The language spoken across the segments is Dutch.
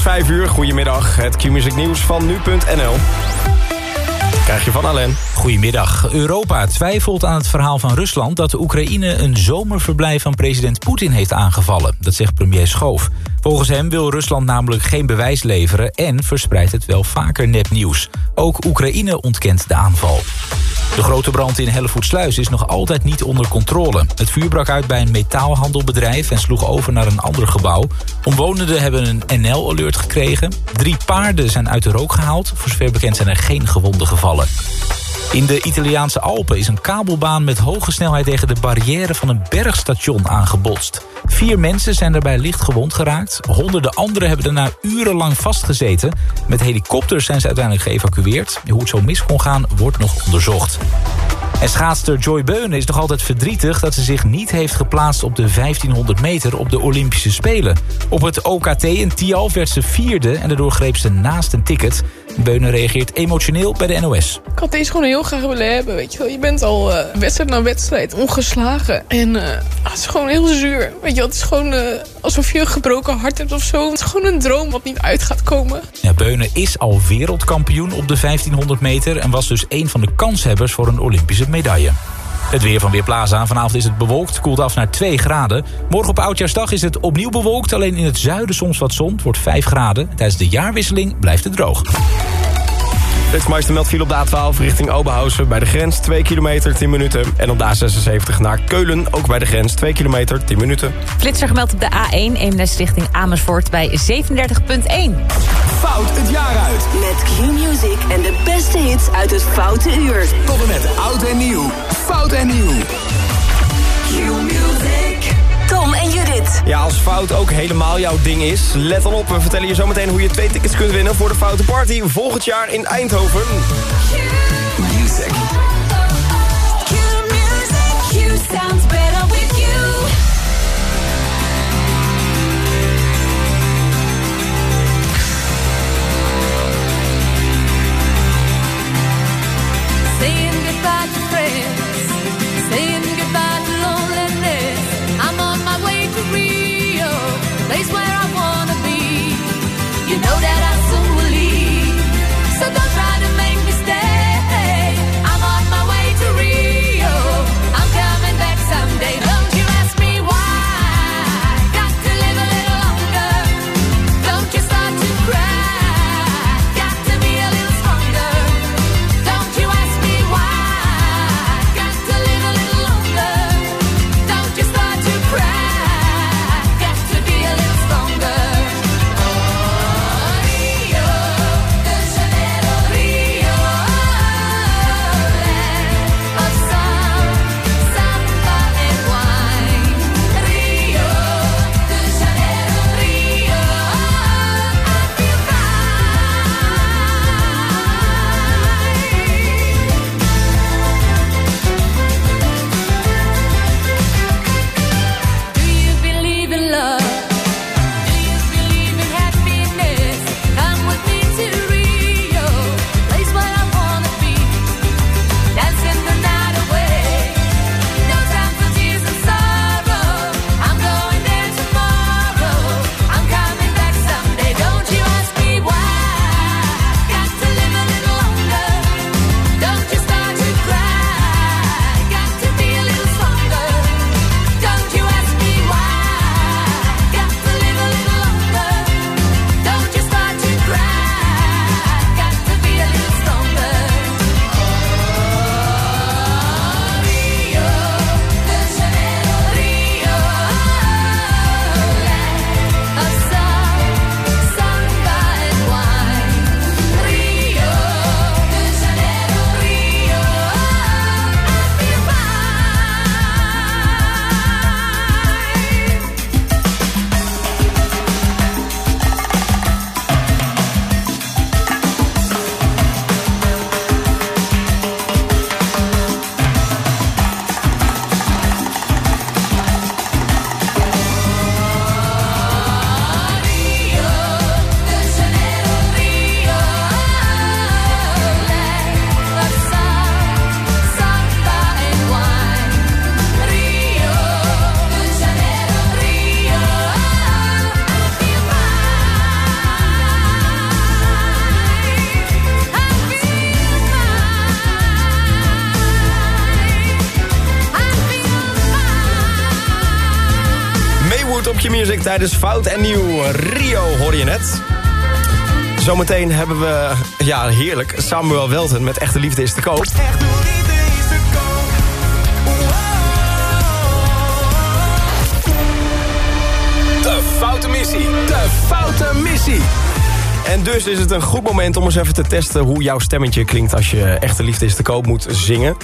is 5 uur. Goedemiddag. Het Q-music nieuws van nu.nl. Krijg je van Alain. Goedemiddag. Europa twijfelt aan het verhaal van Rusland... dat de Oekraïne een zomerverblijf van president Poetin heeft aangevallen. Dat zegt premier Schoof. Volgens hem wil Rusland namelijk geen bewijs leveren... en verspreidt het wel vaker nepnieuws. Ook Oekraïne ontkent de aanval. De grote brand in Hellevoetsluis is nog altijd niet onder controle. Het vuur brak uit bij een metaalhandelbedrijf en sloeg over naar een ander gebouw. Omwonenden hebben een NL-alert gekregen. Drie paarden zijn uit de rook gehaald. Voor zover bekend zijn er geen gewonden gevallen. In de Italiaanse Alpen is een kabelbaan met hoge snelheid tegen de barrière van een bergstation aangebotst. Vier mensen zijn daarbij licht gewond geraakt. Honderden anderen hebben daarna urenlang vastgezeten. Met helikopters zijn ze uiteindelijk geëvacueerd. Hoe het zo mis kon gaan, wordt nog onderzocht. En schaatster Joy Beunen is nog altijd verdrietig... dat ze zich niet heeft geplaatst op de 1500 meter op de Olympische Spelen. Op het OKT in Tialf werd ze vierde... en daardoor greep ze naast een ticket. Beunen reageert emotioneel bij de NOS. Ik had deze gewoon heel graag willen hebben, weet je wel. Je bent al uh, wedstrijd na wedstrijd ongeslagen. En uh, het is gewoon heel zuur. Weet je wel, het is gewoon uh, alsof je een gebroken hart hebt of zo. Het is gewoon een droom wat niet uit gaat komen. Ja, Beunen is al wereldkampioen op de 1500 meter... en was dus een van de kanshebbers voor een Olympische Het weer van Weerplaza. Vanavond is het bewolkt, koelt af naar 2 graden. Morgen op Oudjaarsdag is het opnieuw bewolkt. Alleen in het zuiden soms wat zon. Het wordt 5 graden. Tijdens de jaarwisseling blijft het droog. Flitsmeister meldt viel op de A12 richting Oberhausen. Bij de grens 2 kilometer, 10 minuten. En op de A76 naar Keulen, ook bij de grens 2 kilometer, 10 minuten. Flitser gemeld op de A1, Eemnes richting Amersfoort bij 37.1. Fout het jaar uit. Met Q-Music en de beste hits uit het Foute Uur. Tot en met oud en nieuw. Fout en nieuw. Q-Music. Ja, als fout ook helemaal jouw ding is, let dan op. We vertellen je zometeen hoe je twee tickets kunt winnen voor de Foute Party volgend jaar in Eindhoven. Music. Fout en Nieuw. Rio hoor je net. Zometeen hebben we, ja heerlijk, Samuel Welten met Echte Liefde is te koop. De foute missie. De foute missie. En dus is het een goed moment om eens even te testen hoe jouw stemmetje klinkt als je Echte Liefde is te koop moet zingen.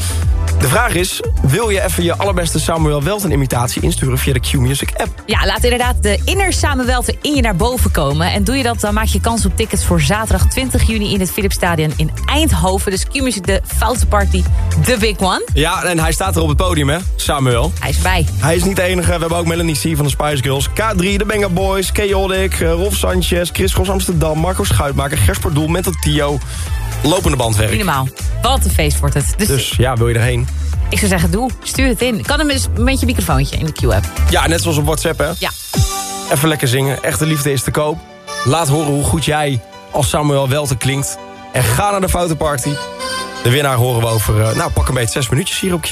De vraag is, wil je even je allerbeste Samuel Welten imitatie insturen via de Q-Music app? Ja, laat inderdaad de inner samenwelten in je naar boven komen. En doe je dat, dan maak je kans op tickets voor zaterdag 20 juni... in het Philipsstadion in Eindhoven. Dus Q-Music, de foute party, the big one. Ja, en hij staat er op het podium hè, Samuel. Hij is bij. Hij is niet de enige. We hebben ook Melanie C van de Spice Girls. K3, de Benga Boys, Chaotic, eh, Rolf Sanchez, Chris Gos Amsterdam, Marco Schuitmaker, Gersper Doel, Mental Tio. Lopende bandwerk. Niet normaal. Wat een feest wordt het. Dus, Dus ja, wil je erheen? ik zou zeggen, doe. Stuur het in. Kan hem eens met je microfoontje in de Q-app. Ja, net zoals op WhatsApp hè. Ja. Even lekker zingen. Echte liefde is te koop. Laat horen hoe goed jij als Samuel Welten klinkt. En ga naar de foute party. De winnaar horen we over, eh, nou pak een beetje zes minuutjes hier op Q.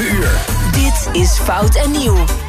Uur. Dit is Fout en Nieuw.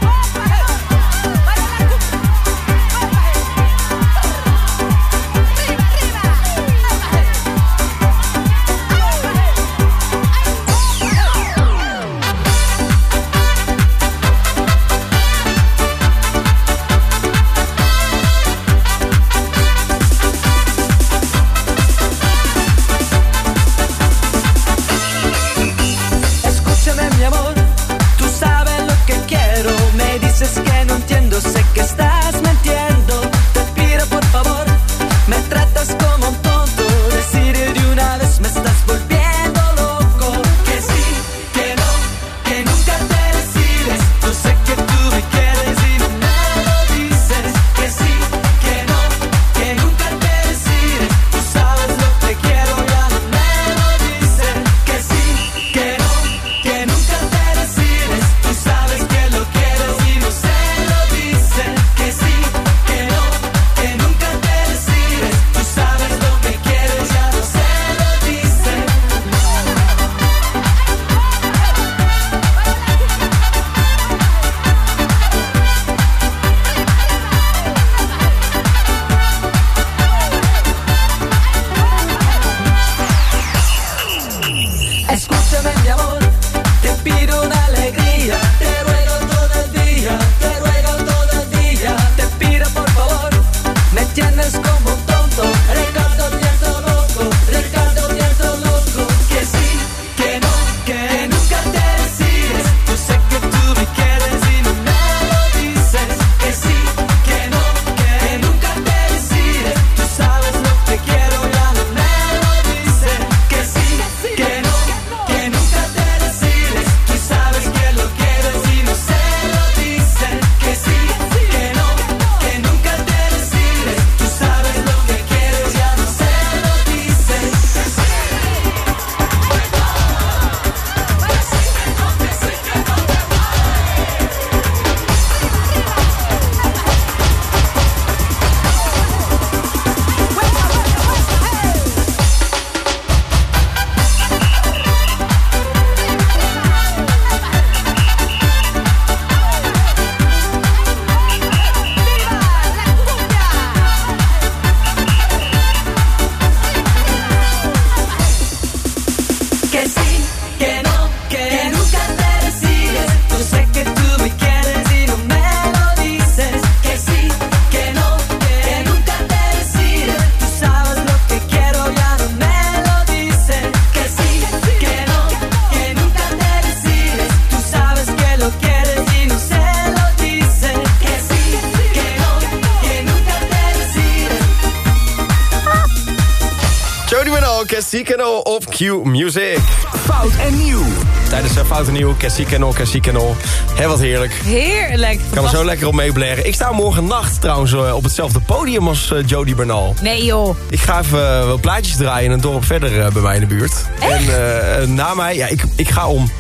Q Music. Fout en nieuw. Tijdens uh, Fout en Nieuw, Cassie Canal, Cassie Canal. Hé, wat heerlijk. Heerlijk. Ik kan er zo lekker op meeblaren. Ik sta morgen nacht trouwens eh, op hetzelfde podium als eh, Jody Bernal. Nee joh. Ik ga even eh, wel plaatjes draaien in een dorp verder eh, bij mij in de buurt. En eh, eh, na mij, ja, ik, ik ga om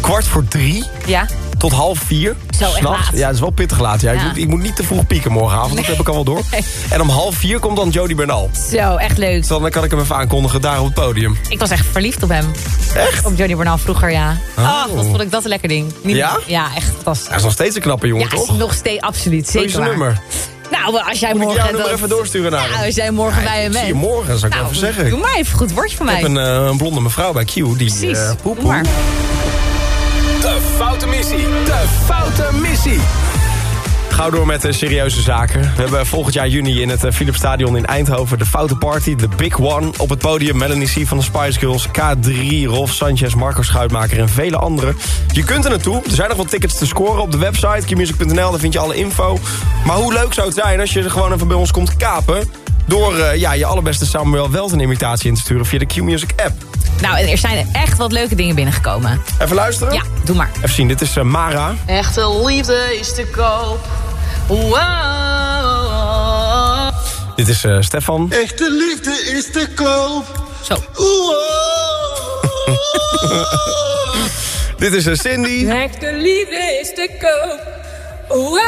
kwart voor drie Ja. Tot half vier. Zo, echt laat. Ja, het is wel pittig laat. Ja, Ik, Ja. moet, ik moet niet te vroeg pieken morgenavond, dat heb ik al wel door. Nee. En om half vier komt dan Jody Bernal. Zo, echt leuk. Dus dan kan ik hem even aankondigen daar op het podium. Ik was echt verliefd op hem. Echt? Op Johnny Bernal vroeger, ja. Oh. Oh, wat vond ik dat een lekker ding. Niet- Ja? Ja, echt fantastisch. Hij is nog steeds een knappe jongen, Ja, toch? nog steeds absoluut. Zeker waar. nummer? Nou, als jij Moet ik morgen... dat- even doorsturen naar Ja, hem? als jij morgen Ja, bij hem ik zie bent. je morgen, zou ik Nou, even zeggen. Doe maar even goed woordje van Ik mij. heb een, eh, een blonde mevrouw bij Q die... Precies. eh, poep, Doe maar. Foute missie. De foute missie. Gauw door met de serieuze zaken. We hebben volgend jaar juni in het eh, Philips Stadion in Eindhoven... de Foute Party, de Big One. Op het podium Melanie C. van de Spice Girls... K3, Rolf Sanchez, Marco Schuitmaker en vele anderen. Je kunt er naartoe. Er zijn nog wat tickets te scoren op de website qmusic.nl. Daar vind je alle info. Maar hoe leuk zou het zijn als je gewoon even bij ons komt kapen... door eh, ja, je allerbeste Samuel Welten imitatie in te sturen via de Q-Music app. Nou, en er zijn echt wat leuke dingen binnengekomen. Even luisteren? Ja, doe maar. Even zien, dit is eh, Mara. Echte liefde is te koop. Wow. Dit is eh, Stefan. Echte liefde is te koop. Zo. Dit is eh, Cindy. Echte liefde is te koop. Wow.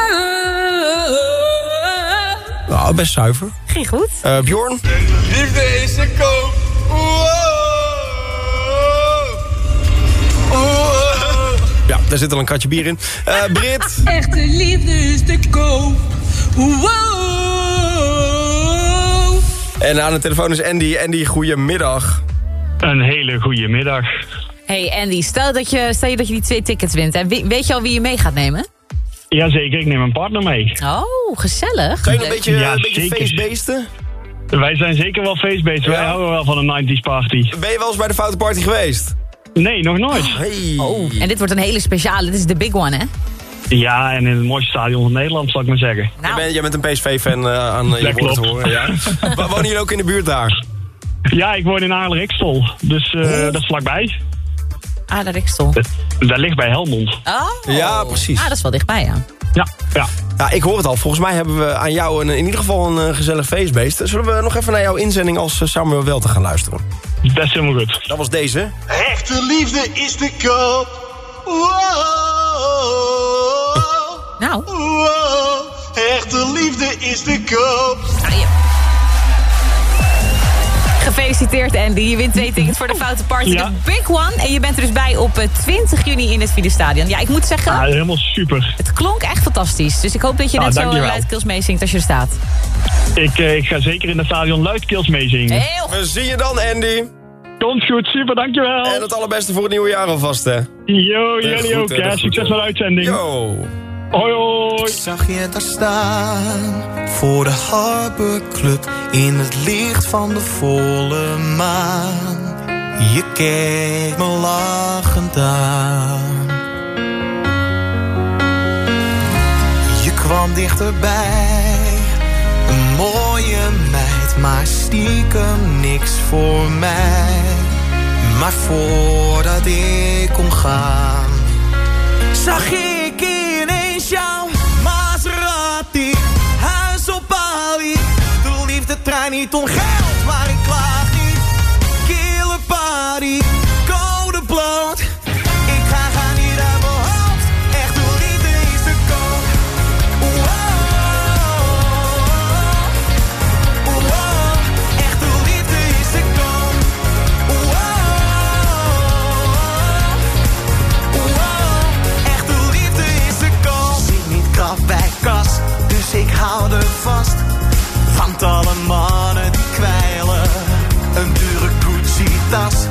Nou, best zuiver. Ging goed. Eh, Bjorn. Liefde is te koop. Ja, daar zit al een katje bier in. Eh Brit. Echte liefde is te koop. Wow. En aan de telefoon is Andy. Andy, goedemiddag. Een hele goede middag. Hey Andy, stel, dat je, stel je dat je die twee tickets wint. Hè. We- Weet je al wie je mee gaat nemen? Jazeker, ik neem een partner mee. Oh, gezellig. Kan je een beetje, Ja, een beetje feestbeesten? Wij zijn zeker wel feestbeest. Wij houden wel van een 90s party. Ben je wel eens bij de Foute Party geweest? Nee, nog nooit. Hey. Oh, en dit wordt een hele speciale. Dit is de big one, hè? Ja, en in het mooiste stadion van Nederland, zal ik maar zeggen. Jij, Nou, bent, jij bent een PSV-fan eh, aan eh, je Dat woorden te klopt. horen. Ja. Wo- Wonen jullie ook in de buurt daar? Ja, ik woon in Aarler-Rikstol. Dus eh, dat is vlakbij. Ah, de Rikstel. Dat ligt bij Helmond. Oh. Ja, precies. Ah, dat is wel dichtbij, ja. Ja, ja. Ja, ik hoor het al. Volgens mij hebben we aan jou een, in ieder geval een eh, gezellig feestbeest. Zullen we nog even naar jouw inzending als eh, Samuel Wel te gaan luisteren? Dat is helemaal goed. Dat was deze. Echte liefde is te koop. Wow. Nou, Wow. Echte liefde is te koop. ah, je- Gefeliciteerd Andy, je wint twee tickets voor de Foute Party, Ja. de Big One. En je bent er dus bij op eh, 20 juni in het Stadion. Ja, ik moet zeggen, Ah, helemaal super. het klonk echt fantastisch. Dus ik hoop dat je Ah, net zo dankjewel. luidkeels meezingt als je er staat. Ik, eh, ik ga zeker in het stadion luidkeels meezingen. Heel goed. We zien je dan, Andy. Komt goed, super, dankjewel. En het allerbeste voor het nieuwe jaar alvast, hè. Yo, jullie ook, goed, Succes met de uitzending. Yo. Hoi, hoi. Zag je daar staan voor de Harbor Club in het licht van de volle maan. Je keek me lachend aan. Je kwam dichterbij, een mooie meid, maar stiekem niks voor mij. Maar voordat ik kon gaan niet om estás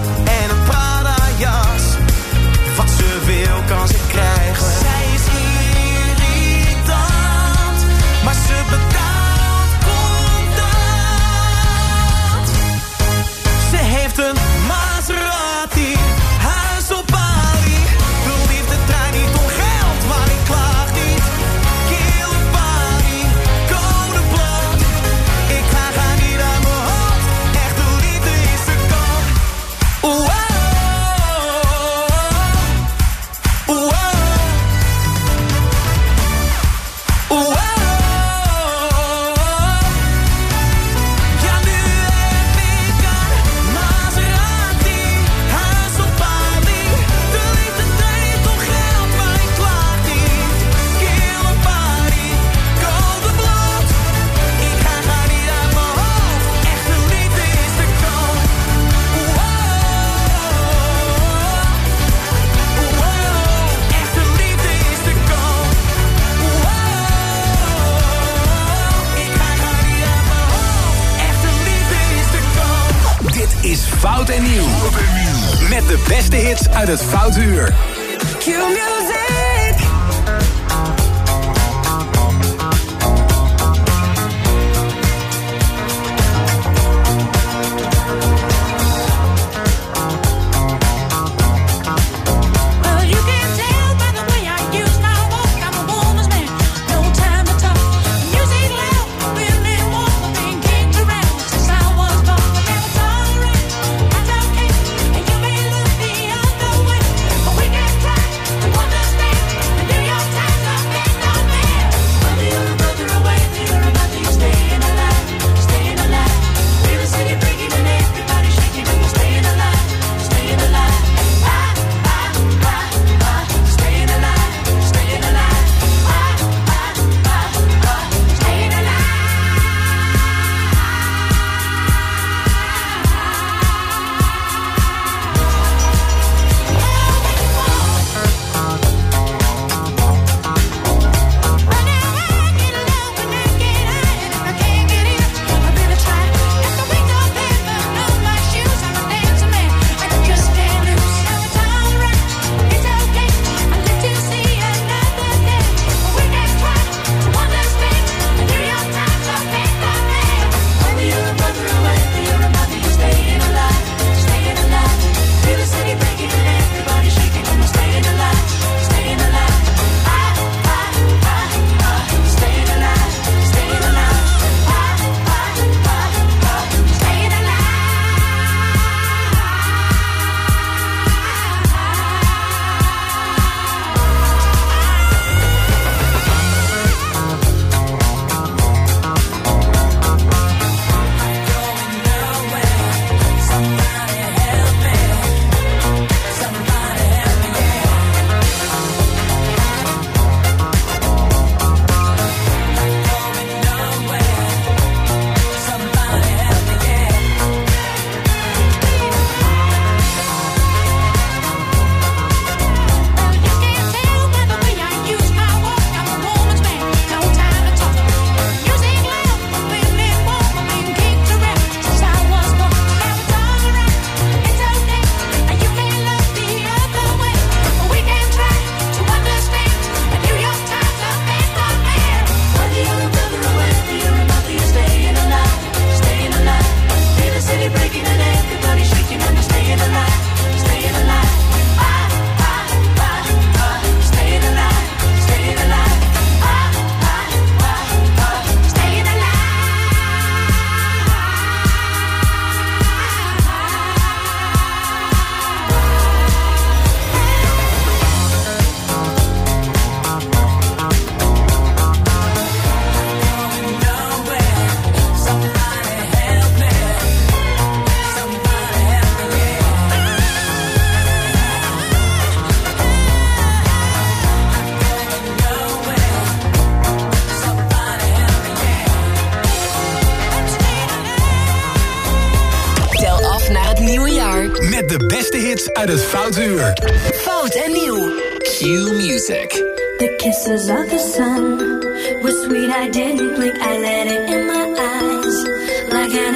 is Fout en Nieuw. Met de beste hits uit het fout Uur. Q-Music.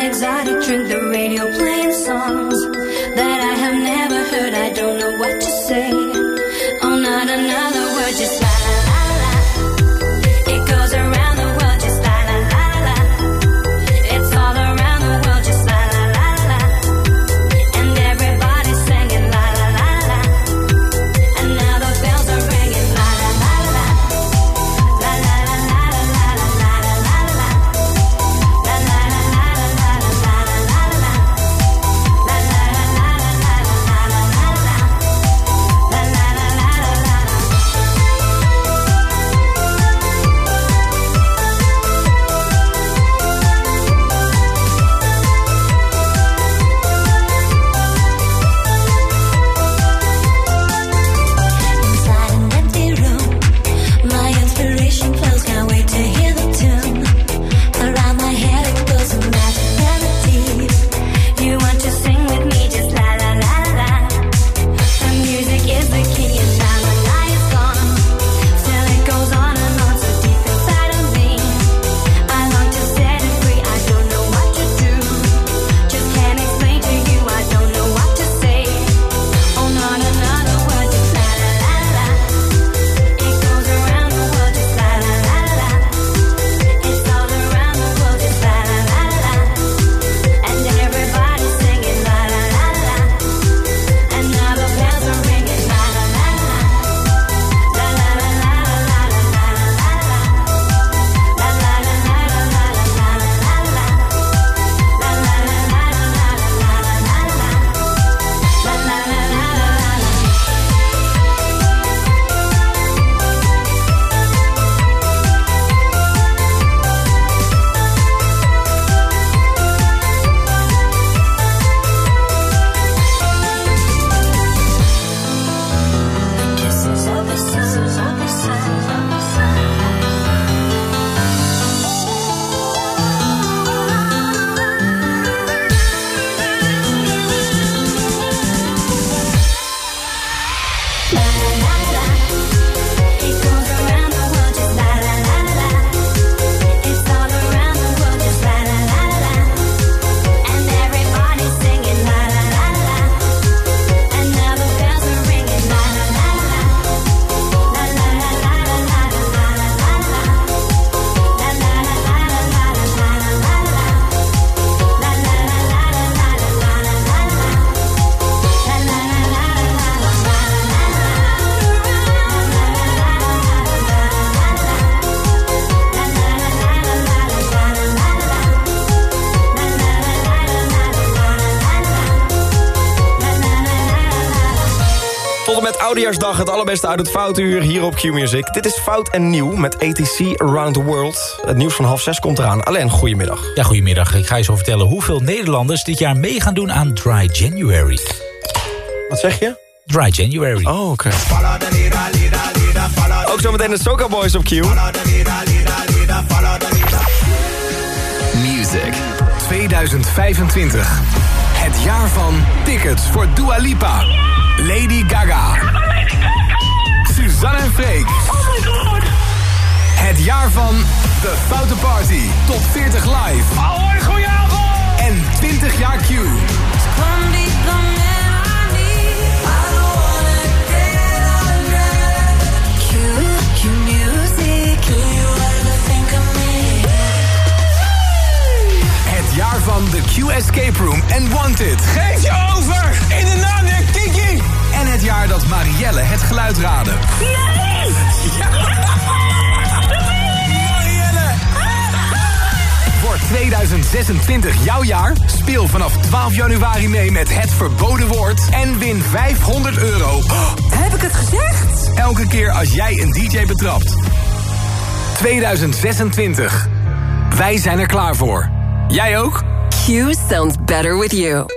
exotic drink, the radio playing songs that I have never heard. I don't know what to say. Oh, not another word, just like. Oudejaarsdag het allerbeste uit het foutuur hier op Q-Music. Dit is Fout en Nieuw met ATC Around the World. Het nieuws van half zes komt eraan. Alleen, goedemiddag. Ja, goedemiddag. Ik ga je zo vertellen hoeveel Nederlanders dit jaar mee gaan doen aan Dry January. Wat zeg je? Dry January. Oh, oké. Ook zometeen de Soca Boys op Q. Music 2025. Het jaar van tickets voor Dua Lipa. Lady Gaga. Suzanne en Freek. Oh my god. Het jaar van The Foute Party. Top 40 live. Oh, een goeie avond. En 20 jaar Q. Het jaar van de Q Escape Room en Wanted. Geef je over. In de naam jaar dat Marielle het geluid raadde. Nee. Marielle! Wordt 2026 jouw jaar? Speel vanaf 12 januari mee met Het Verboden Woord en win 500 euro. Heb ik het gezegd? Elke keer als jij een DJ betrapt. 2026. Wij zijn er klaar voor. Jij ook? Q sounds better with you.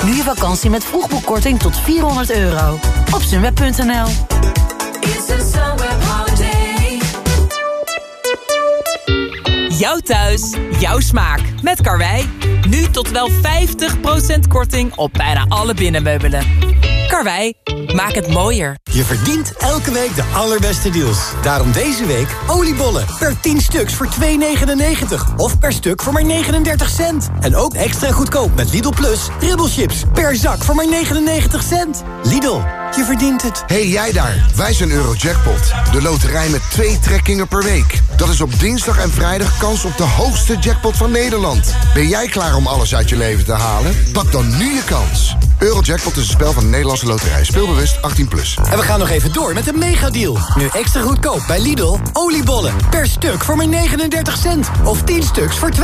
Boek nu je vakantie met vroegboekkorting tot 400 euro. Op sunweb.nl Jouw thuis, jouw smaak. Met Karwei. Nu tot wel 50% korting op bijna alle binnenmeubelen. Karwei, maak het mooier. Je verdient elke week de allerbeste deals. Daarom deze week oliebollen per 10 stuks voor 2,99. Of per stuk voor maar 39 cent. En ook extra goedkoop met Lidl Plus chips per zak voor maar 99 cent. Lidl, je verdient het. hey, jij daar. Wij zijn Eurojackpot. De loterij met twee trekkingen per week. Dat is op dinsdag en vrijdag kans op de hoogste jackpot van Nederland. Ben jij klaar om alles uit je leven te halen? Pak dan nu je kans. Eurojackpot is een spel van de Nederlandse loterij. Speelbewust 18+. Plus. En we gaan nog even door met een megadeal. Nu extra goedkoop bij Lidl. Oliebollen per stuk voor maar 39 cent. Of 10 stuks voor 2,99.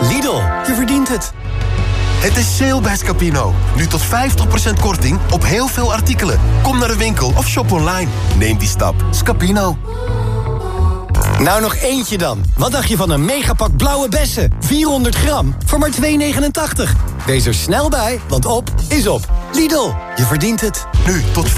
Lidl, je verdient het. Het is sale bij Scapino. Nu tot 50% korting op heel veel artikelen. Kom naar de winkel of shop online. Neem die stap. Scapino. Nou nog eentje dan. Wat dacht je van een megapak blauwe bessen? 400 gram voor maar 2,89. Wees er snel bij, want op is op. Lidl, je verdient het. Nu tot 50%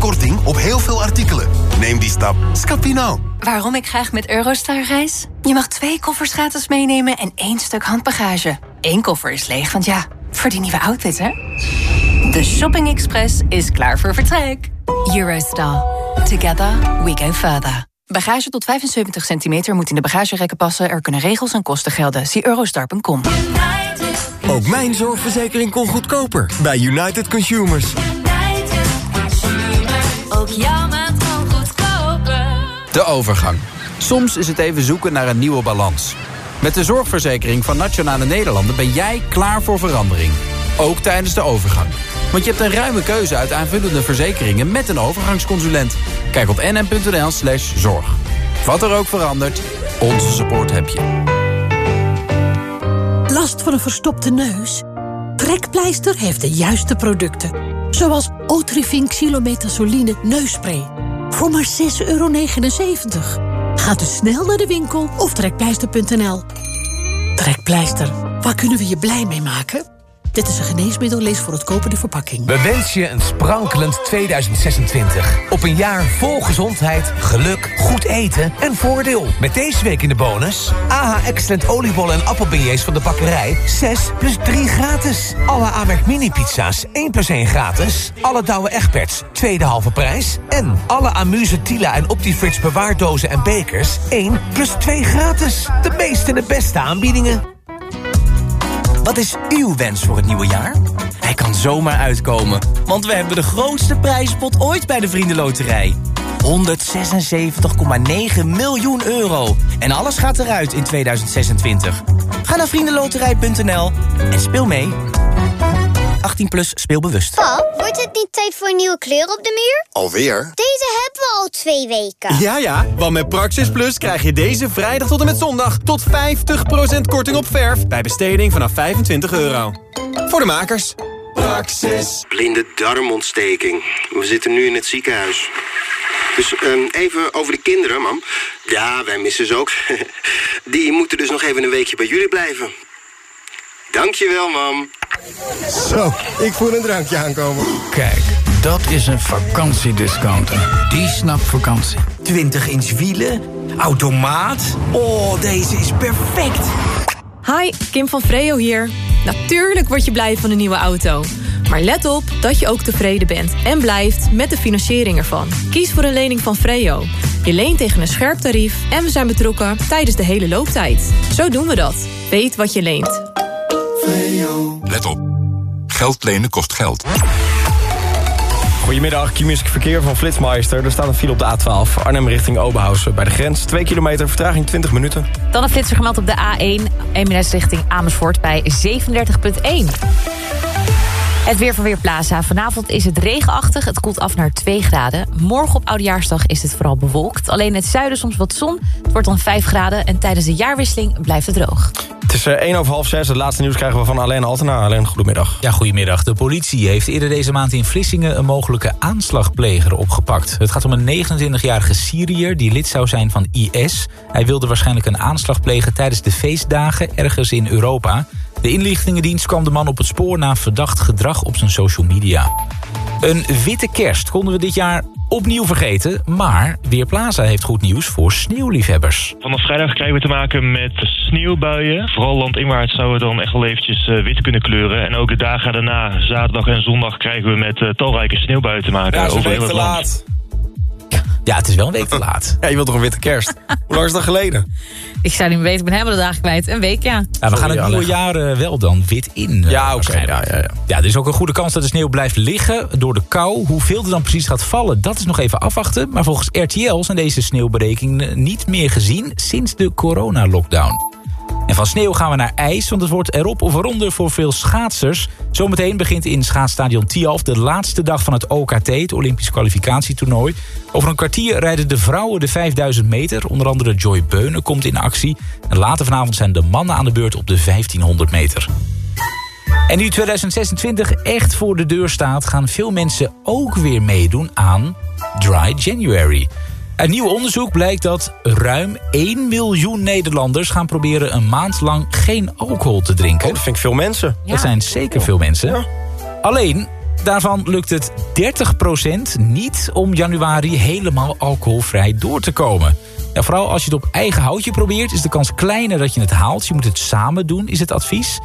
korting op heel veel artikelen. Neem die stap. Scapino. Waarom ik graag met Eurostar reis? Je mag twee koffers gratis meenemen en één stuk handbagage. Eén koffer is leeg, want ja, voor die nieuwe outfit, hè? De Shopping Express is klaar voor vertrek. Eurostar. Together we go further. Bagage tot 75 centimeter moet in de bagagerekken passen. Er kunnen regels en kosten gelden. Zie eurostar.com. Ook mijn zorgverzekering kon goedkoper bij United Consumers. Ook jouw maand kan goedkoper. De overgang. Soms is het even zoeken naar een nieuwe balans. Met de zorgverzekering van Nationale Nederlanden ben jij klaar voor verandering. Ook tijdens de overgang. Want je hebt een ruime keuze uit aanvullende verzekeringen met een overgangsconsulent. Kijk op nm.nl slash zorg. Wat er ook verandert, onze support heb je. Last van een verstopte neus? Trekpleister heeft de juiste producten. Zoals Otrivin Xylometazoline neusspray. Voor maar 6,79 euro. Ga dus snel naar de winkel of trekpleister.nl. Trekpleister, waar kunnen we je blij mee maken? Dit is een geneesmiddel, lees voor het kopen de verpakking. We wensen je een sprankelend 2026. Op een jaar vol gezondheid, geluk, goed eten en voordeel. Met deze week in de bonus... AH Excellent oliebollen en appelbeignets van de bakkerij... 6 plus 3 gratis. Alle Amerk mini pizza's 1 plus 1 gratis. Alle Douwe Egberts, tweede halve prijs. En alle Amuse Tila en Optifrits bewaardozen en bekers... 1 plus 2 gratis. De meeste en de beste aanbiedingen. Wat is uw wens voor het nieuwe jaar? Hij kan zomaar uitkomen. Want we hebben de grootste prijzenpot ooit bij de Vriendenloterij. 176,9 miljoen euro. En alles gaat eruit in 2026. Ga naar vriendenloterij.nl en speel mee. 18 plus speelbewust. Pap, wordt het niet tijd voor een nieuwe kleur op de muur? Alweer? Deze hebben we al twee weken. Ja, ja, want met Praxis Plus krijg je deze vrijdag tot en met zondag... tot 50% korting op verf bij besteding vanaf 25 euro. Voor de makers. Praxis. Blinde darmontsteking. We zitten nu in het ziekenhuis. Dus ehm, even over de kinderen, mam. Ja, wij missen ze ook. Die moeten dus nog even een weekje bij jullie blijven. Dankjewel, mam. Zo, ik voel een drankje aankomen. Kijk, dat is een vakantiediscounter. Die snapt vakantie. 20 inch wielen, automaat. Oh, deze is perfect. Hi, Kim van Freo hier. Natuurlijk word je blij van een nieuwe auto. Maar let op dat je ook tevreden bent en blijft met de financiering ervan. Kies voor een lening van Freo. Je leent tegen een scherp tarief en we zijn betrokken tijdens de hele looptijd. Zo doen we dat. Weet wat je leent. Let op. Geld lenen kost geld. Goedemiddag, Q-Music Verkeer van Flitsmeister. Er staat een file op de A12, Arnhem richting Oberhausen. Bij de grens, 2 kilometer, vertraging 20 minuten. Dan een flitser gemeld op de A1, Eemnes richting Amersfoort bij 37,1. Het weer van Weerplaza. Vanavond is het regenachtig. Het koelt af naar 2 graden. Morgen op Oudejaarsdag is het vooral bewolkt. Alleen in het zuiden soms wat zon. Het wordt dan 5 graden. En tijdens de jaarwisseling blijft het droog. Het is eh, 1 over half 6. Het laatste nieuws krijgen we van Alain Altena. Alain, goedemiddag. Ja, goedemiddag. De politie heeft eerder deze maand in Vlissingen... een mogelijke aanslagpleger opgepakt. Het gaat om een 29-jarige Syriër die lid zou zijn van IS. Hij wilde waarschijnlijk een aanslag plegen tijdens de feestdagen... ergens in Europa. De inlichtingendienst kwam de man op het spoor... na verdacht gedrag op zijn social media. Een witte kerst konden we dit jaar opnieuw vergeten. Maar Weerplaza heeft goed nieuws voor sneeuwliefhebbers. Vanaf vrijdag krijgen we te maken met sneeuwbuien. Vooral landinwaarts zouden we dan echt wel eventjes eh, wit kunnen kleuren. En ook de dagen daarna, zaterdag en zondag, krijgen we met eh, talrijke sneeuwbuien te maken. Ja, over heel te het land. laat. Ja, het is wel een week te laat. Ja, je wilt toch een witte kerst? Hoe lang is dat geleden? Ik zou niet weten, ik ben helemaal de dagen kwijt. Een week, ja. Ja, we gaan het nieuwe jaar eh, wel dan wit in. eh, Ja, oké. Ja, ja, ja. Ja, er is ook een goede kans dat de sneeuw blijft liggen door de kou. Hoeveel er dan precies gaat vallen, dat is nog even afwachten. Maar volgens RTL zijn deze sneeuwberekeningen niet meer gezien sinds de corona-lockdown. En van sneeuw gaan we naar ijs, want het wordt erop of eronder voor veel schaatsers. Zometeen begint in schaatsstadion Tialf de laatste dag van het OKT, het Olympisch kwalificatietoernooi. Over een kwartier rijden de vrouwen de 5000 meter. Onder andere Joy Beunen komt in actie. En later vanavond zijn de mannen aan de beurt op de 1500 meter. En nu 2026 echt voor de deur staat... gaan veel mensen ook weer meedoen aan Dry January. Uit nieuw onderzoek blijkt dat ruim 1 miljoen Nederlanders... gaan proberen een maand lang geen alcohol te drinken. Oh, dat vind ik veel mensen. Dat zijn zeker veel mensen. Alleen, daarvan lukt het 30% niet om januari helemaal alcoholvrij door te komen. Ja, vooral als je het op eigen houtje probeert... is de kans kleiner dat je het haalt. Je moet het samen doen, is het advies.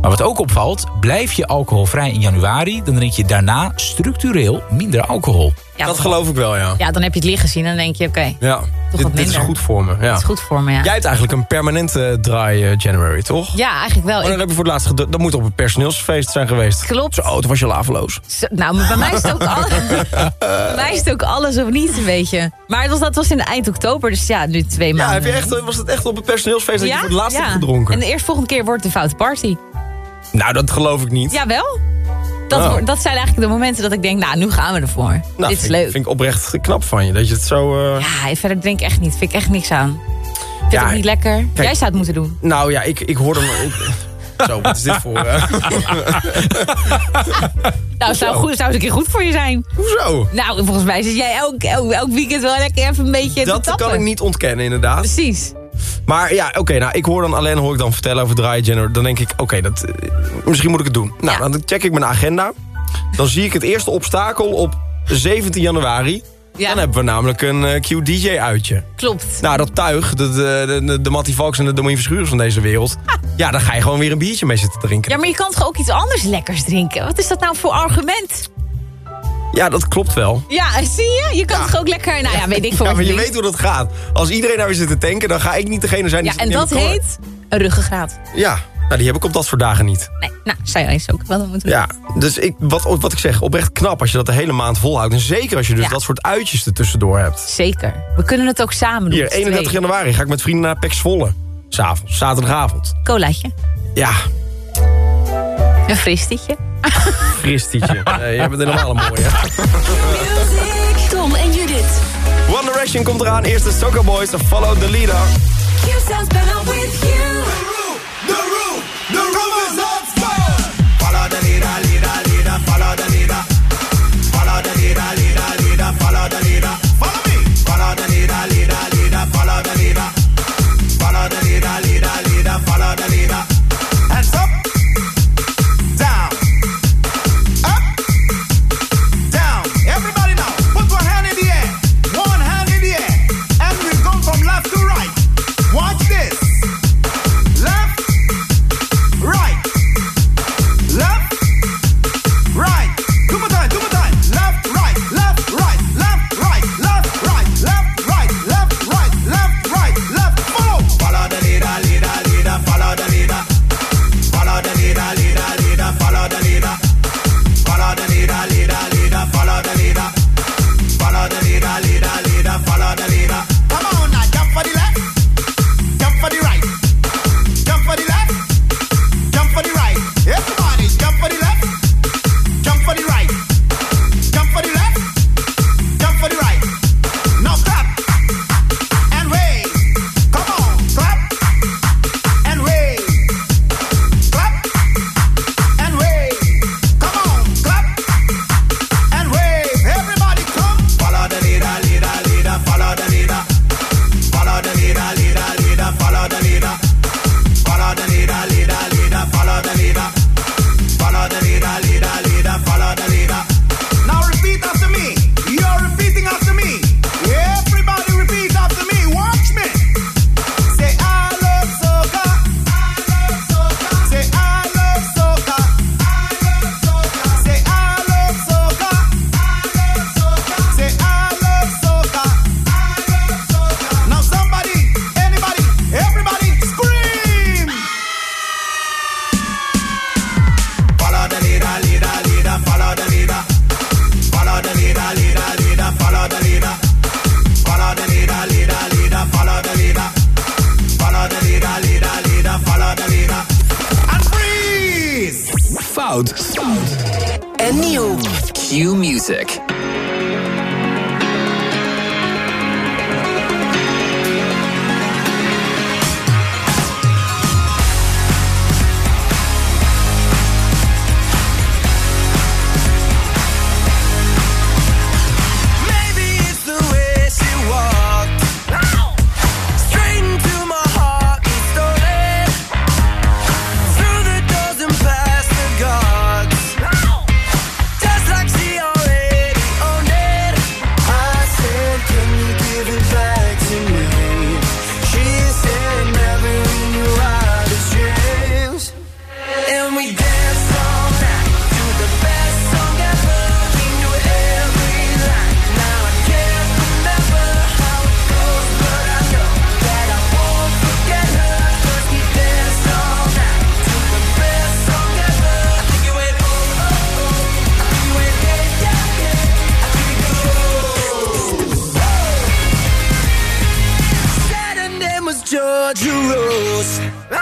Maar wat ook opvalt, blijf je alcoholvrij in januari... dan drink je daarna structureel minder alcohol. Ja, dat geloof ik wel, ja. Ja, dan heb je het liggen zien en dan denk je, oké, Ja, dit, wat dit is goed voor me. Ja. dat is goed voor me, ja. Jij hebt eigenlijk een permanente dry eh, January, toch? Ja, eigenlijk wel. Wanneer Ik- heb je voor het laatst Dat moet op een personeelsfeest zijn geweest. Klopt. Zo, toen was je laveloos. Zo, nou, maar bij mij is het ook, al, bij mij is het ook alles of niets een beetje. Maar het was, dat was in de eind oktober, dus ja, nu twee Ja, maanden. heb je echt, eh, was het echt op het personeelsfeest dat je voor het laatst ja. hebt gedronken? En de eerste volgende keer wordt een foute party. Nou, dat geloof ik niet. Jawel. Dat, Oh. dat zijn eigenlijk de momenten dat ik denk, nou, nu gaan we ervoor. Nou, Dit is vind, leuk. vind ik oprecht knap van je, dat je het zo... eh, Ja, verder drink ik echt niet. Vind ik echt niks aan. Vind Ja, het ook niet lekker. kijk- Jij zou het moeten doen. Nou ja, ik, ik hoorde... Ik, zo, wat is dit voor... eh? Nou, zou, goed, zou eens een keer goed voor je zijn. Hoezo? Nou, volgens mij zit jij elk, elk, elk weekend wel lekker even een beetje te Dat kan ik niet ontkennen, inderdaad. Precies. Maar ja, oké, nou, ik hoor dan alleen hoor ik dan vertellen over Dry January. Dan denk ik, oké, dat eh, misschien moet ik het doen. Nou, dan check ik mijn agenda. Dan zie ik het eerste obstakel op 17 januari. Dan hebben we namelijk een eh, Q-DJ-uitje. Klopt. Nou, dat tuig, de, de, de, de Mattie Valks en de Domien Verschuurders van deze wereld... ja, dan ga je gewoon weer een biertje mee zitten drinken. Ja, maar je kan toch ook iets anders lekkers drinken? Wat is dat nou voor argument? Ja, dat klopt wel. Ja, zie je? Je kan ja. toch ook lekker... Nou ja, weet ik veel Ja, maar je weet hoe dat gaat. Als iedereen daar weer zit te tanken, dan ga ik niet degene zijn die... Ja, en dat heet een ruggengraat. Ja, nou, die heb ik op dat soort dagen niet. Nee, nou, zij eens ook. Wat moeten we ja, dus ik, wat, wat ik zeg, oprecht knap als je dat de hele maand volhoudt. En zeker als je dus dat soort uitjes er tussendoor hebt. Zeker. We kunnen het ook samen doen. Hier, 31 januari ga ik met vrienden naar Pex Volle. S'avonds, zaterdagavond. Colaatje. Ja. Een fristietje. fristietje. nee, jij bent helemaal een mooie. Tom en Judith. One Direction komt eraan. Eerst de Soccer Boys. Follow the leader. You sounds better with you. The room, the room. Follow the leader, leader, leader. Follow the leader. Follow the leader, leader, leader. Follow the leader. would you lose?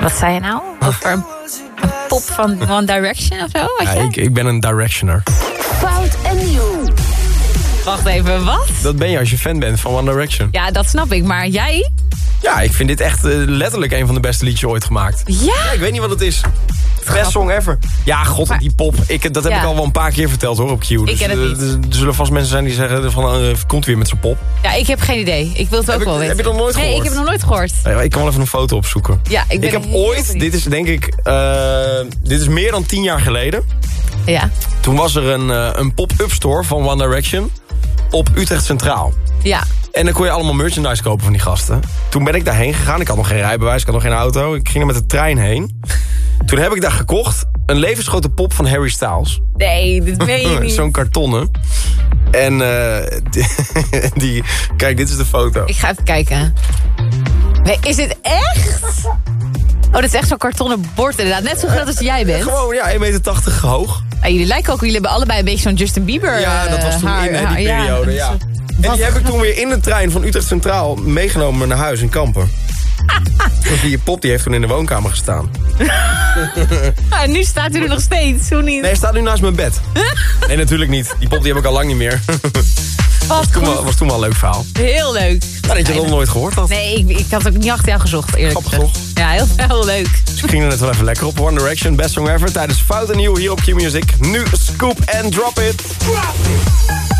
Wat zei je nou? Over een, pop van One Direction of zo? Ja, ik, ik ben een Directioner. Fout en nieuw. Wacht even, wat? Dat ben je als je fan bent van One Direction. Ja, dat snap ik. Maar jij? Ja, ik vind dit echt eh, letterlijk een van de beste liedjes ooit gemaakt. Ja? ik weet niet wat het is. Best song ever. Ja, god, die pop. Ik, dat heb Ja. ik al wel een paar keer verteld hoor op Q. Dus, ken het eh, niet. dus er zullen vast mensen zijn die zeggen van, eh, komt weer met zijn pop. Ja, ik heb geen idee. Ik wil het ook wel weten. heb je nog nooit Nee, gehoord? ik heb het nog nooit gehoord. Eh, Ik kan wel even een foto opzoeken. Ja, ik ben Ik heb ooit, benieuwd. dit is denk ik, dit is meer dan tien jaar geleden. Ja. Toen was er een, een pop-up store van One Direction op Utrecht Centraal. Ja. En dan kon je allemaal merchandise kopen van die gasten. Toen ben ik daarheen gegaan. Ik had nog geen rijbewijs, ik had nog geen auto. Ik ging er met de trein heen. Toen heb ik daar gekocht een levensgrote pop van Harry Styles. Nee, dit meen je niet. Zo'n kartonnen. En eh, die, die- Kijk, dit is de foto. Ik ga even kijken. Nee, is dit echt? Oh, dit is echt zo'n kartonnen bord inderdaad. Net zo groot als jij bent. Gewoon, ja, 1,80 meter hoog. Ah, jullie lijken ook, jullie hebben allebei een beetje zo'n Justin Bieber Ja, dat was toen eh, haar- in hè, haar- die periode, ja. dat En die heb ik toen weer in de trein van Utrecht Centraal meegenomen naar huis in Kampen. Dus die pop die heeft toen in de woonkamer gestaan. En nu staat hij er nog steeds, hoe niet? Nee, hij staat nu naast mijn bed. Nee, natuurlijk niet. Die pop die heb ik al lang niet meer. Wat Toen wel- was toen wel een leuk verhaal. Heel leuk. Nou, dat je dat nog nooit gehoord had. Nee, ik, ik had ook niet achter jou gezocht, eerlijk gezegd. Ja, heel, heel leuk. Dus ik ging er net wel even lekker op. One Direction, best song ever. Tijdens Fout en Nieuw hier op Q-Music. Nu Scoop and Drop It. We're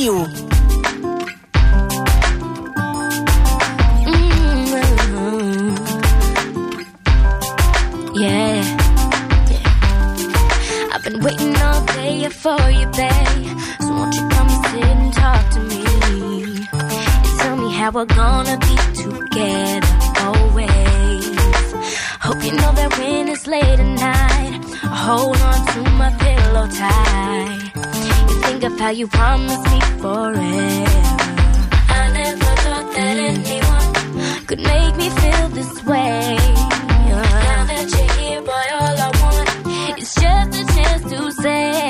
Mm-hmm. Yeah. yeah. I've been waiting all day for you, babe. So won't you come sit and talk to me? And tell me how we're gonna be together always. Hope you know that when it's late at night, I hold on to my pillow tight. Think of how you promised me forever. I never thought that anyone could make me feel this way. Now that you're here, boy, all I want is just a chance to say,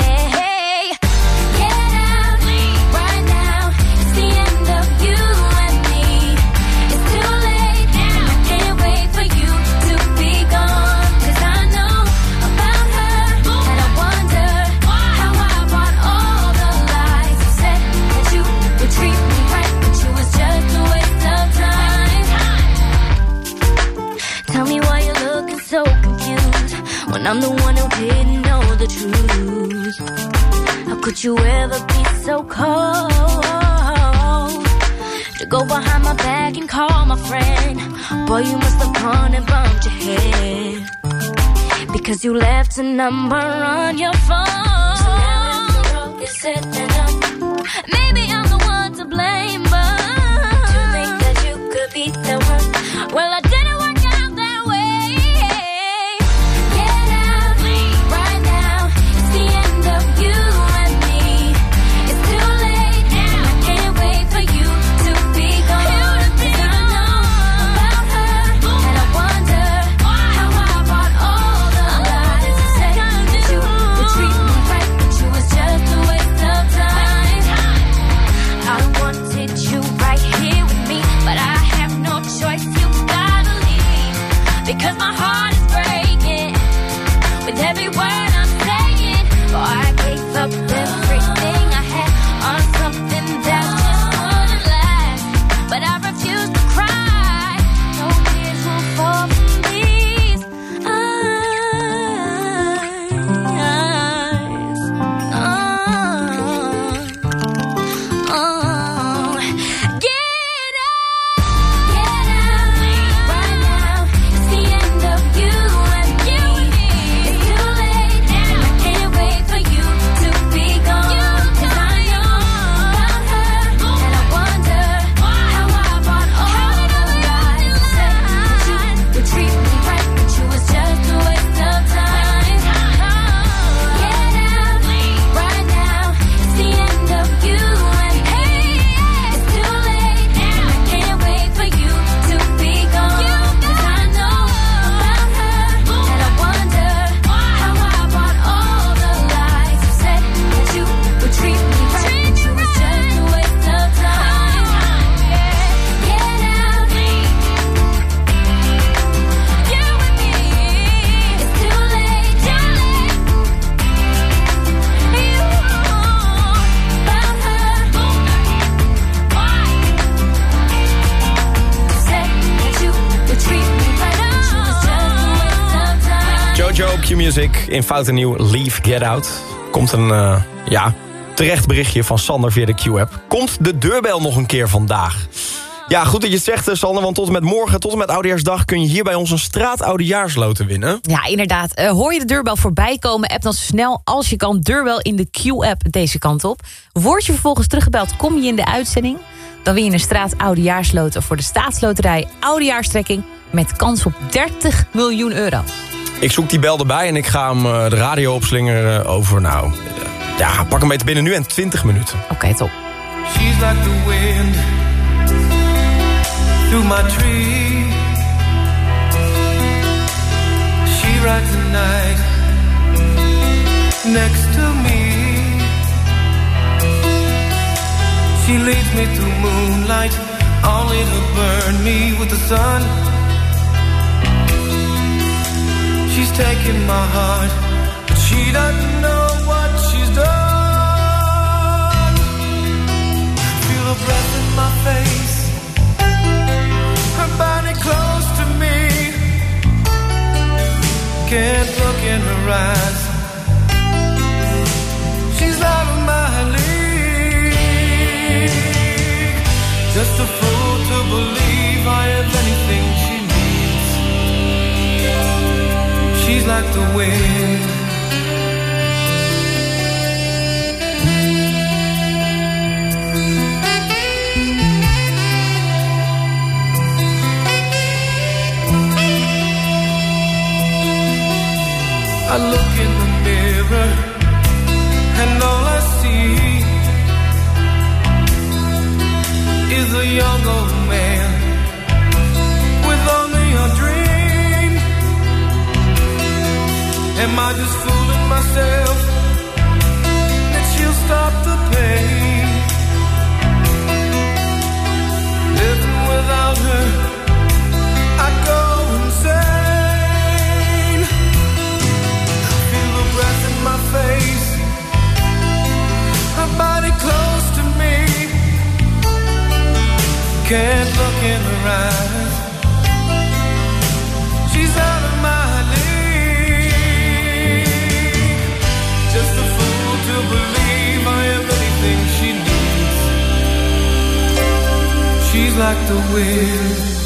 could you ever be so cold to go behind my back and call my friend? Boy, you must have gone and bumped your head because you left a number on your phone. So now after all is said and maybe I'm the one to blame, but to think that you could be the because my heart is breaking with every word I'm saying. Oh, Jojo Q-Music in Fout en Nieuw, Leave Get Out. Komt een, eh, ja, terecht berichtje van Sander via de Q-app. Komt de deurbel nog een keer vandaag? Ja, goed dat je het zegt, eh, Sander, want tot en met morgen, tot en met Oudejaarsdag... kun je hier bij ons een straat Oudejaarsloten winnen. Ja, inderdaad. Eh, hoor je de deurbel voorbij komen, app dan snel als je kan deurbel in de Q-app deze kant op. Word je vervolgens teruggebeld, kom je in de uitzending... dan win je een straat Oudejaarsloten voor de staatsloterij Oudejaarstrekking... met kans op 30 miljoen euro. Ik zoek die bel erbij en ik ga hem eh, de radio opslingeren over, nou... eh, ja, pak hem beter binnen nu en 20 minuten. Oké, top. She's like the wind through my tree. She rides the night next to me. She leads me through moonlight, only to burn me with the sun. She's taking my heart, but she doesn't know what she's done. Feel her breath in my face, her body close to me. Can't look in her eyes. She's out of my league. Just a fool to believe I have anything. leaves like the wind. I look in the mirror and all I see is a young old man Am I just fooling myself that she'll stop the pain? Living without her the wind.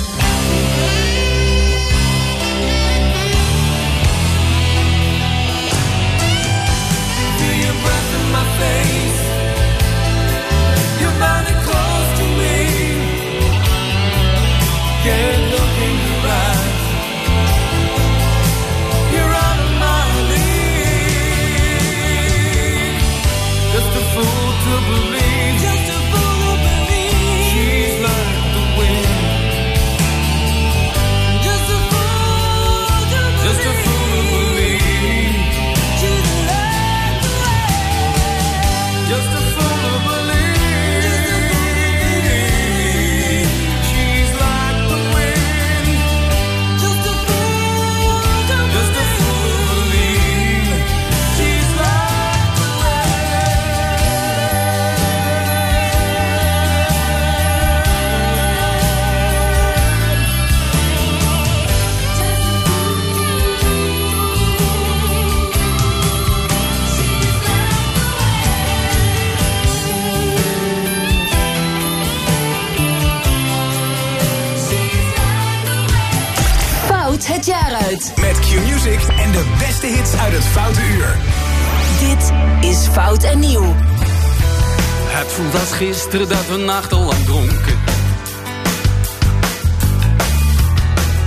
voelt als gisteren dat we nachtenlang dronken.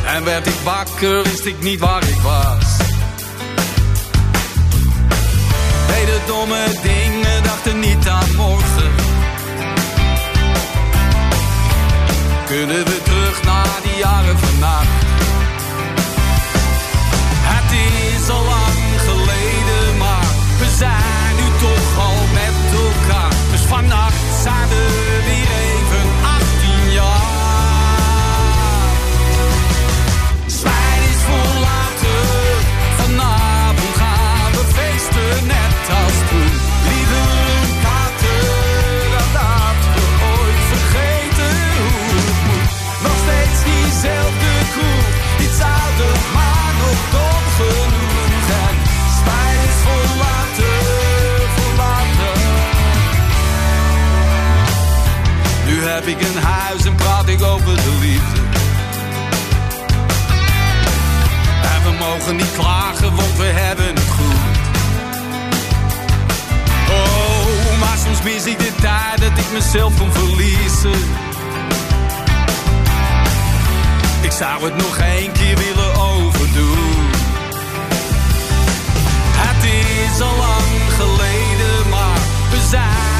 En werd ik wakker, wist ik niet waar ik was. Hele domme dingen, dachten niet aan morgen. Kunnen we terug naar die jaren vannacht? Het is al lang vannacht samen. ik een huis en praat ik over de liefde. En we mogen niet klagen, want we hebben het goed. Oh, maar soms mis ik de tijd dat ik mezelf kon verliezen. Ik zou het nog één keer willen overdoen. Het is al lang geleden, maar we zijn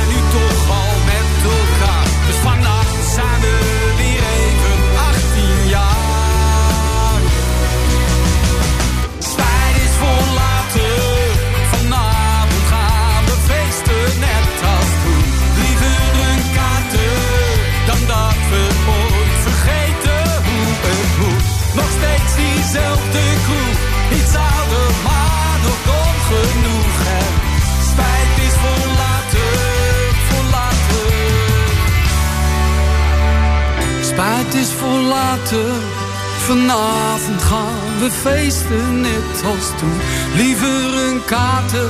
Vanavond gaan we feesten net als toen. Liever een kater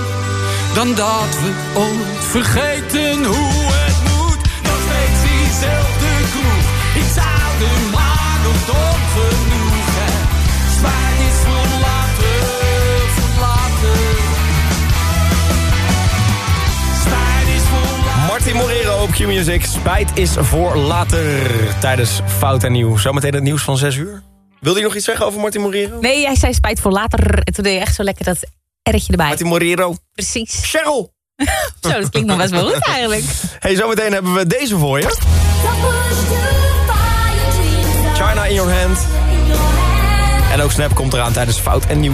dan dat we ooit vergeten hoe het moet. Nog steeds diezelfde kroeg, iets ouder maar nog dom genoeg. Hè. Spijt is verlaten, verlaten. Spijt is verlaten. Martin op Q-Music. Spijt is voor later tijdens Fout en Nieuw. Zometeen het nieuws van 6 uur. Wilde je nog iets zeggen over Martin Morero? Nee, hij zei spijt voor later. En toen deed je echt zo lekker dat erretje erbij. Martin Morero. Precies. Cheryl. Zo, dat klinkt nog best wel goed eigenlijk. Hey, zometeen hebben we deze voor je. China in your hand. En ook Snap komt eraan tijdens Fout en Nieuw.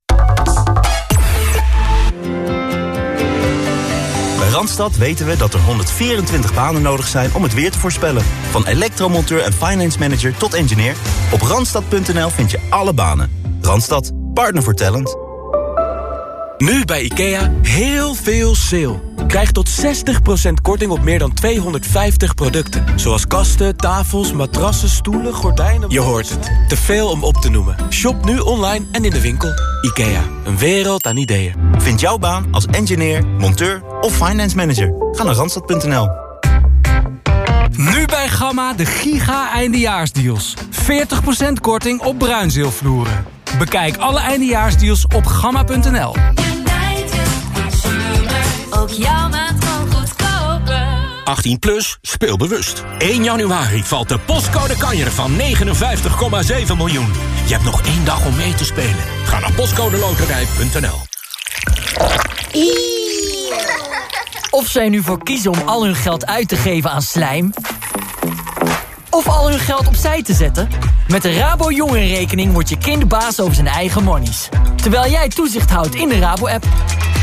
Randstad weten we dat er 124 banen nodig zijn om het weer te voorspellen. Van elektromonteur en finance manager tot engineer. Op randstad.nl vind je alle banen. Randstad, partner voor talent. Nu bij IKEA heel veel sale. Krijg tot 60% korting op meer dan 250 producten. Zoals kasten, tafels, matrassen, stoelen, gordijnen... Je hoort het. Te veel om op te noemen. Shop nu online en in de winkel. IKEA. Een wereld aan ideeën. Vind jouw baan als engineer, monteur of finance manager. Ga naar randstad.nl. Nu bij Gamma de giga eindejaarsdeals. 40% korting op bruinzeelvloeren. Bekijk alle eindejaarsdeals op gamma.nl. Ook jouw maand kan goedkoper. 18 plus, speel bewust. 1 januari valt de postcode kanjer van 59,7 miljoen. Je hebt nog één dag om mee te spelen. Ga naar postcodeloterij.nl Of zij nu voor kiezen om al hun geld uit te geven aan slijm... of al hun geld opzij te zetten... met de Rabo Jongerenrekening wordt je kind baas over zijn eigen monies. Terwijl jij toezicht houdt in de Rabo-app.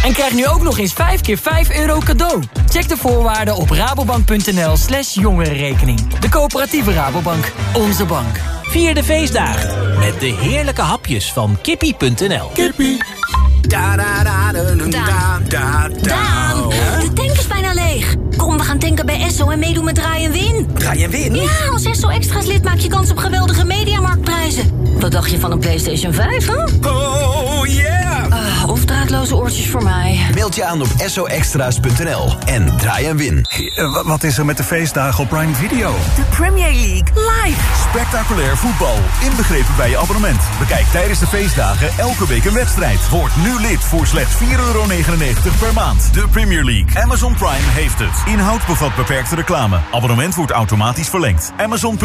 En krijg nu ook nog eens 5 keer 5 euro cadeau. Check de voorwaarden op rabobank.nl slash jongerenrekening. De coöperatieve Rabobank. Onze bank. Vier de feestdagen met de heerlijke hapjes van kippie.nl. Kippie. Da da da da da da Daan, tanken bij Esso en meedoen met Draai en Win. Draai en win? Ja, als Esso Extra's lid maak je kans op geweldige mediamarktprijzen. Wat dacht je van een PlayStation 5, hè? Oh yeah! Ah, draadloze oortjes voor mij. Meld je aan op soextra's.nl en draai en win. Wat is er met de feestdagen op Prime Video? De Premier League live. Spectaculair voetbal, inbegrepen bij je abonnement. Bekijk tijdens de feestdagen elke week een wedstrijd. Word nu lid voor slechts 4,99 euro per maand. De Premier League. Amazon Prime heeft het. Inhoud bevat beperkte reclame. Abonnement wordt automatisch verlengd. Amazon.